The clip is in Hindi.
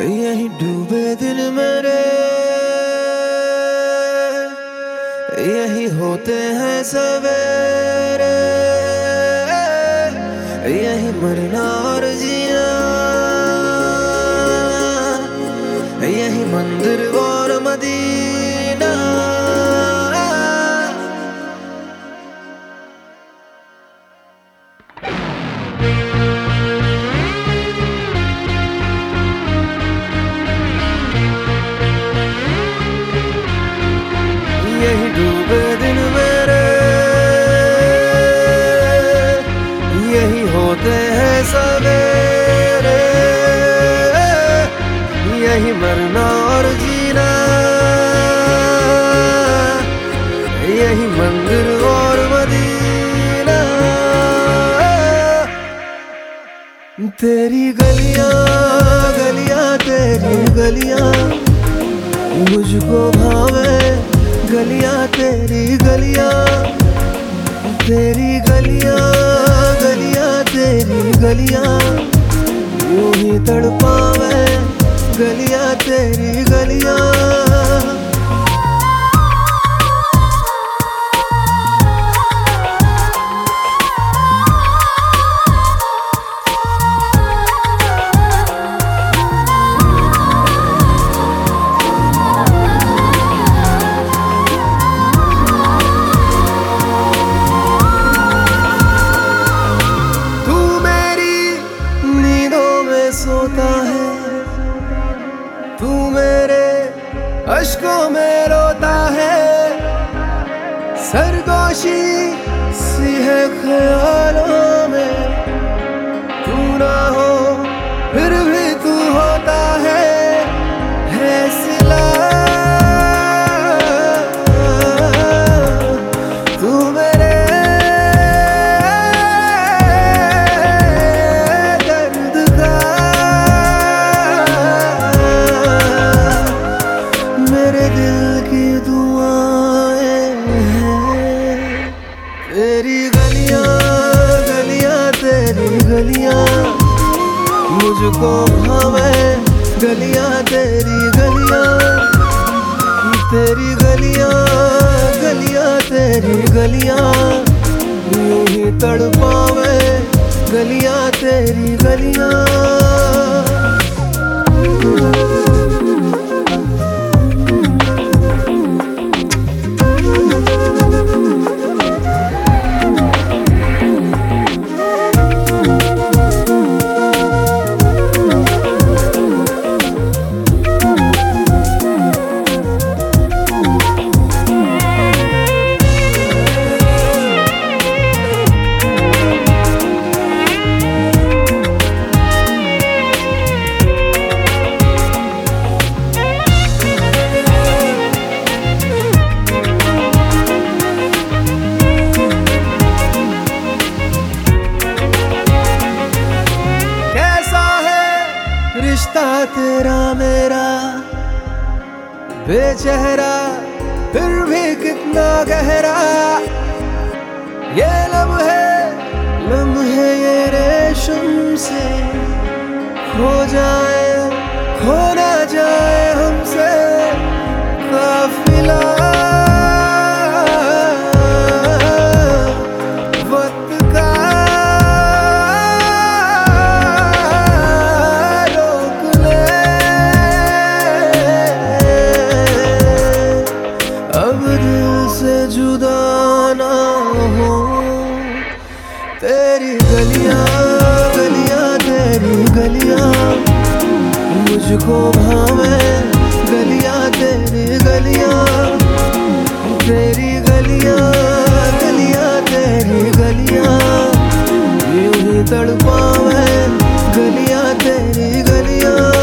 यही डूबे दिल मेरे। यही होते हैं सवेरे। यही मरना और जी यही मरना और जीना। यही मंदिर और मदीना। तेरी गलियाँ गलियाँ, तेरी गलियाँ। मुझको भावे गलियाँ, तेरी गलियाँ। तेरी गलियाँ गलियाँ, तेरी गलियाँ। यूँ ही तड़पावे गलियाँ तेरी गलियाँ। तू मेरे अशकों में रोता है। सरगोशी सी है ख्यालों दिल की दुआएँ हैं। तेरी गलियाँ गलियाँ, तेरी गलियाँ। मुझको भावे गलियाँ, तेरी गलियाँ। तेरी गलियाँ गलियाँ, तेरी गलियाँ। यूँ ही तड़पावे, गलियाँ, तेरी गलियाँ। तेरा मेरा, बेचेहरा, फिर भी कितना गहरा। ये लम है लम है ये रेशम से, खो जाए, खो से जुदा ना हो। तेरी गलियाँ गलियाँ, तेरी गलियाँ। मुझको भावे गलियाँ, तेरी गलियाँ। तेरी गलियाँ गलियाँ, तेरी गलियाँ। यूँ ही तड़पावे गलियाँ, तेरी गलियाँ।